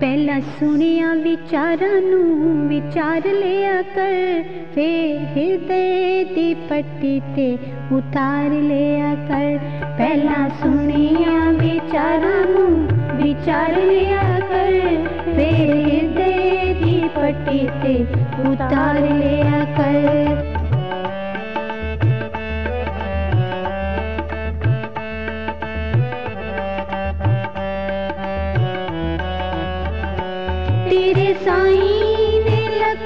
ਪਹਿਲਾਂ ਸੁਣਿਆ ਵਿਚਾਰਾਂ ਨੂੰ ਵਿਚਾਰ ਲਿਆ ਕਰ ਫੇਰ ਹਿਰਦੇ ਦੀ ਪੱਟੀ ਤੇ ਉਤਾਰ ਲਿਆ ਕਰ ਪਹਿਲਾਂ ਸੁਣਿਆ ਵਿਚਾਰਾਂ ਨੂੰ ਵਿਚਾਰ ਲਿਆ ਕਰ ਫੇਰ ਹਿਰਦੇ ਦੀ ਪੱਟੀ ਤੇ ਉਤਾਰ ਲਿਆ ਕਰ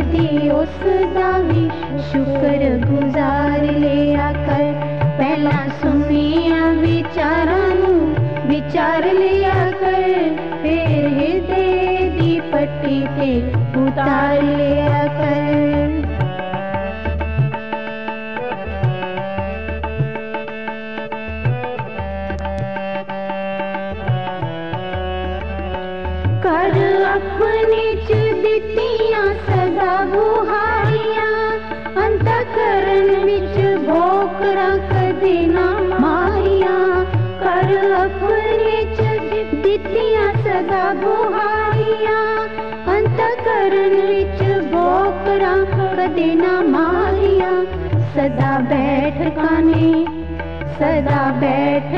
बढ़े उस दावी। शुक्र गुजार ले आकर पहला सुनिया विचारा विचार लिया कर फिर दे दी पट्टी ते उतार लिया सदा बुहारिया मारिया। सदा बैठकाने सदा बैठ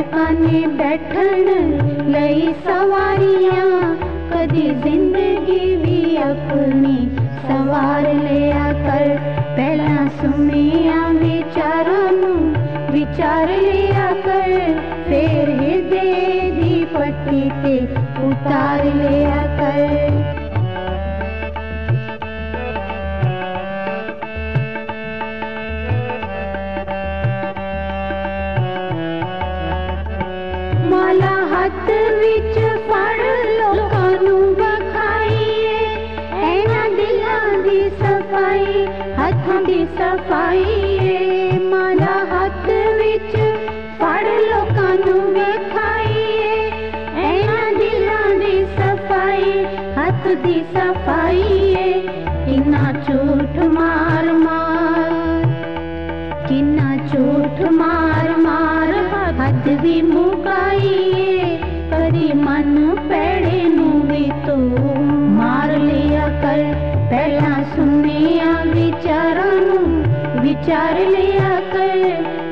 बैठन लई सवारिया। कदी ज़िंदगी भी अपनी सवार लिया कर। पहला सुनिया विचारा विचार लिया पट्टी से उतार लिया कर। माला हाथ विच फड़ लोकां बखाइए, ऐना दिलां सफ़ाई, हथां की सफ़ाई हाथ दी सफाइए किन्ना चोट मार मार। किन्ना चोट मार मार, हद भी मुकाइए करी मन पेड़े नुवी तो मार लिया कर। पहला सुनिया विचारा विचार लिया कर,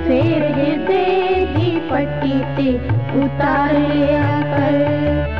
फिर हृदय पट्टी ते उतार लिया कर।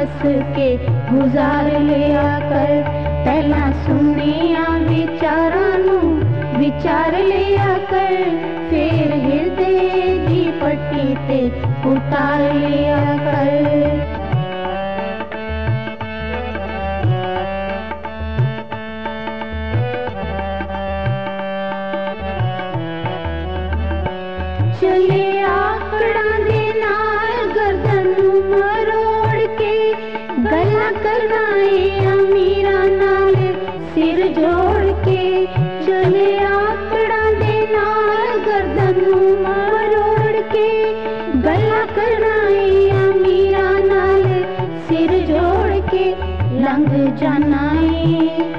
हंस के गुजार लिया कर पहला सुनिया विचारा विचार लिया कर फिर हृदय की पट्टी ते उतार लिया के लंग जानाए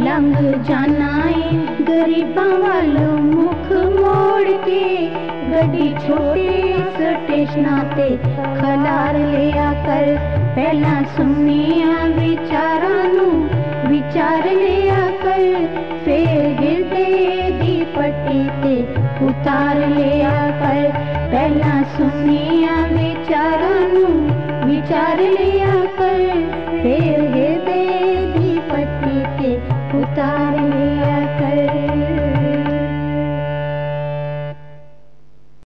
लंग जानाए। गरीबा वालों मुख मोड़ के गड्डी छोड़े, स्टेशन ते खलार लिया कर। पहला सुनिया विचारा विचार लिया कर। फिर गिरते दी पट्टी ते उतार लिया कर। पहला सुनिया विचारा विचार लिया कर।